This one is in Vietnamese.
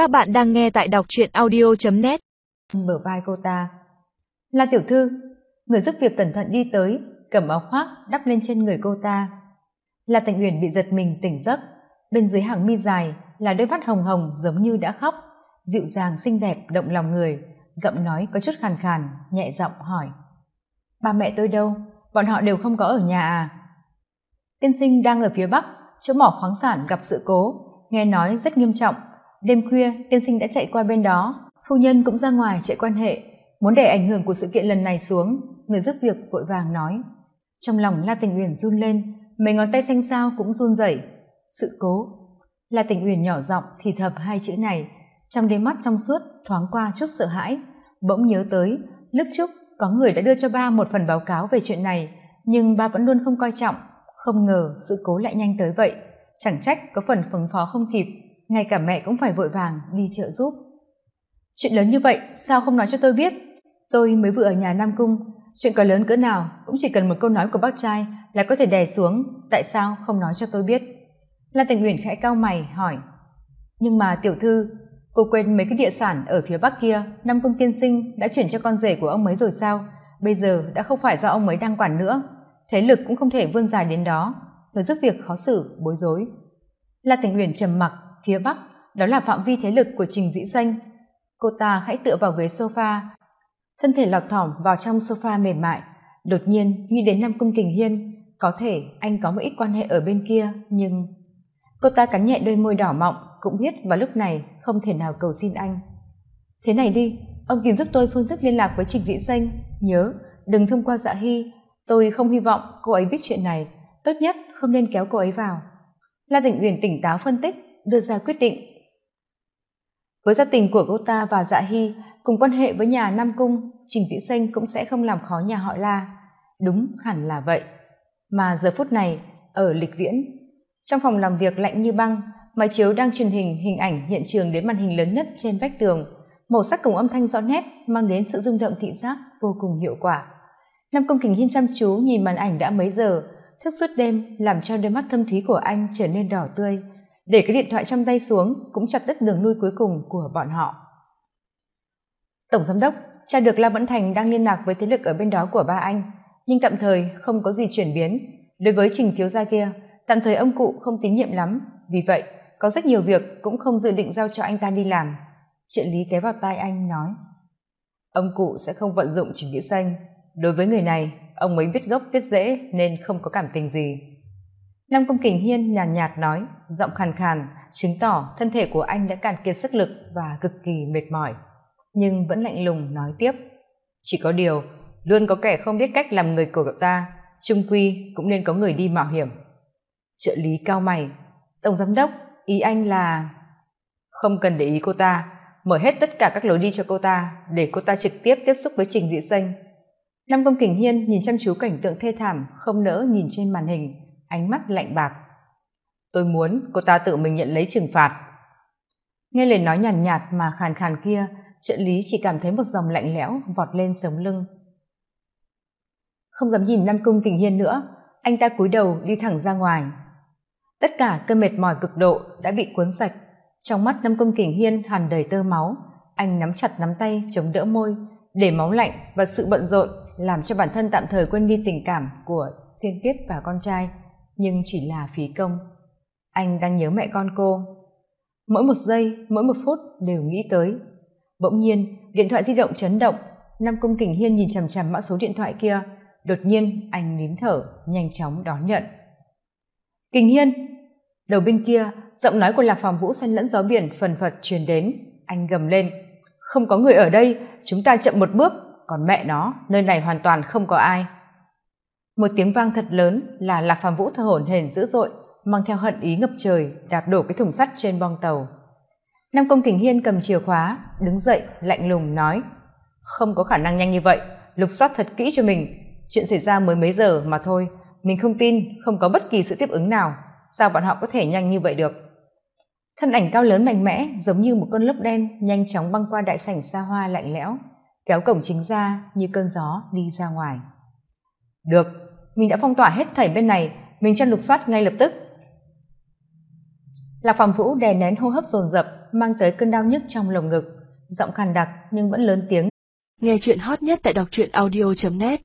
Các bạn đang nghe tại đọc truyện audio.net mở vai cô ta. Là tiểu thư, Người giúp việc cẩn thận đi tới, Cầm áo khoác, đắp lên trên người cô ta. Là Tịnh Uyển bị giật mình tỉnh giấc. Bên dưới hàng mi dài Là đôi mắt hồng hồng giống như đã khóc, Dịu dàng, xinh đẹp, động lòng người, Giọng nói có chút khàn khàn, Nhẹ giọng hỏi. Ba mẹ tôi đâu? Bọn họ đều không có ở nhà à? Tiên sinh đang ở phía bắc, chỗ mỏ khoáng sản gặp sự cố, nghe nói rất nghiêm trọng đêm khuya, tiên sinh đã chạy qua bên đó. Phu nhân cũng ra ngoài chạy quan hệ. Muốn để ảnh hưởng của sự kiện lần này xuống, người giúp việc vội vàng nói. Trong lòng la tình uyển run lên, mấy ngón tay xanh xao cũng run rẩy. Sự cố. La tình uyển nhỏ giọng thì thầm hai chữ này. Trong đôi mắt trong suốt, thoáng qua chút sợ hãi. Bỗng nhớ tới, lúc trước có người đã đưa cho ba một phần báo cáo về chuyện này, nhưng ba vẫn luôn không coi trọng. Không ngờ sự cố lại nhanh tới vậy. Chẳng trách có phần phứng phó không kịp ngay cả mẹ cũng phải vội vàng đi trợ giúp. Chuyện lớn như vậy, sao không nói cho tôi biết? Tôi mới vừa ở nhà nam cung, chuyện có lớn cỡ nào cũng chỉ cần một câu nói của bác trai là có thể đè xuống, tại sao không nói cho tôi biết? La tình uyển khẽ cao mày, hỏi. Nhưng mà tiểu thư, cô quên mấy cái địa sản ở phía bắc kia, nam cung tiên sinh đã chuyển cho con rể của ông ấy rồi sao? Bây giờ đã không phải do ông ấy đang quản nữa. Thế lực cũng không thể vươn dài đến đó. Người giúp việc khó xử, bối rối. La tình uyển trầm mặc phía bắc, đó là phạm vi thế lực của trình dĩ danh. Cô ta hãy tựa vào ghế sofa. Thân thể lọt thỏm vào trong sofa mềm mại. Đột nhiên, nghĩ đến nam cung kình hiên, có thể anh có một ít quan hệ ở bên kia, nhưng cô ta cắn nhẹ đôi môi đỏ mọng, cũng biết vào lúc này không thể nào cầu xin anh. Thế này đi, ông tìm giúp tôi phương thức liên lạc với trình dĩ danh. Nhớ, đừng thông qua dạ hy. Tôi không hy vọng cô ấy biết chuyện này. Tốt nhất không nên kéo cô ấy vào. La tịnh uyển tỉnh táo phân tích đưa ra quyết định. Với gia tình của cô ta và dạ hy cùng quan hệ với nhà nam cung, trình vĩ xanh cũng sẽ không làm khó nhà họ la. Đúng hẳn là vậy. Mà giờ phút này, ở lịch viễn, trong phòng làm việc lạnh như băng máy chiếu đang truyền hình hình ảnh hiện trường đến màn hình lớn nhất trên vách tường. Màu sắc cùng âm thanh rõ nét mang đến sự rung động thị giác vô cùng hiệu quả. Nam công kình hiên chăm chú nhìn màn ảnh đã mấy giờ, thức suốt đêm làm cho đôi mắt thâm thúy của anh trở nên đỏ tươi để cái điện thoại trong tay xuống, cũng chặt đứt đường nuôi cuối cùng của bọn họ. Tổng giám đốc, cha được la vẫn thành đang liên lạc với thế lực ở bên đó của ba anh, nhưng tạm thời không có gì chuyển biến. Đối với trình thiếu gia kia, tạm thời ông cụ không tín nhiệm lắm. Vì vậy, có rất nhiều việc cũng không dự định giao cho anh ta đi làm. Trợ lý kéo vào tai anh nói, ông cụ sẽ không vận dụng trình nghĩa xanh đối với người này, ông ấy biết gốc biết rễ nên không có cảm tình gì nam công kình hiên nhàn nhạt, nhạt nói giọng khàn khàn chứng tỏ thân thể của anh đã cạn kiệt sức lực và cực kỳ mệt mỏi. Nhưng vẫn lạnh lùng nói tiếp chỉ có điều luôn có kẻ không biết cách làm người của cậu ta trung quy cũng nên có người đi mạo hiểm. Trợ lý cao mày tổng giám đốc ý anh là không cần để ý cô ta mở hết tất cả các lối đi cho cô ta để cô ta trực tiếp tiếp xúc với trình dị xanh. Nam công kình hiên nhìn chăm chú cảnh tượng thê thảm không nỡ nhìn trên màn hình ánh mắt lạnh bạc. Tôi muốn cô ta tự mình nhận lấy trừng phạt. Nghe lời nói nhàn nhạt, nhạt mà khàn khàn kia trợ lý chỉ cảm thấy một dòng lạnh lẽo vọt lên sống lưng. Không dám nhìn nam cung kình hiên nữa anh ta cúi đầu đi thẳng ra ngoài. Tất cả cơn mệt mỏi cực độ đã bị cuốn sạch. Trong mắt nam cung kình hiên hàn đầy tơ máu anh nắm chặt nắm tay chống đỡ môi để máu lạnh và sự bận rộn làm cho bản thân tạm thời quên đi tình cảm của thiên kiết và con trai nhưng chỉ là phí công. Anh đang nhớ mẹ con cô. Mỗi một giây, mỗi một phút đều nghĩ tới. Bỗng nhiên, điện thoại di động chấn động. Nam cung kình hiên nhìn chằm chằm mã số điện thoại kia. Đột nhiên, anh nín thở, nhanh chóng đón nhận. Kình hiên! Đầu bên kia, giọng nói của lạc phòng vũ xen lẫn gió biển phần phật truyền đến. Anh gầm lên. Không có người ở đây, chúng ta chậm một bước, còn mẹ nó, nơi này hoàn toàn không có ai một tiếng vang thật lớn là lạc phàm vũ thở hổn hển dữ dội, mang theo hận ý ngập trời, đạp đổ cái thùng sắt trên bong tàu. Nam công kình hiên cầm chìa khóa, đứng dậy, lạnh lùng nói, không có khả năng nhanh như vậy, lục soát thật kỹ cho mình. Chuyện xảy ra mới mấy giờ mà thôi, mình không tin, không có bất kỳ sự tiếp ứng nào. Sao bọn họ có thể nhanh như vậy được? Thân ảnh cao lớn mạnh mẽ, giống như một cơn lốc đen, nhanh chóng băng qua đại sảnh xa hoa lạnh lẽo, kéo cổng chính ra như cơn gió đi ra ngoài. Được mình đã phong tỏa hết thảy bên này, mình chân lục soát ngay lập tức. Lạc phạm vũ đè nén hô hấp dồn dập, mang tới cơn đau nhức trong lồng ngực. Giọng khàn đặc nhưng vẫn lớn tiếng. Nghe chuyện hot nhất tại đọc truyện audio net.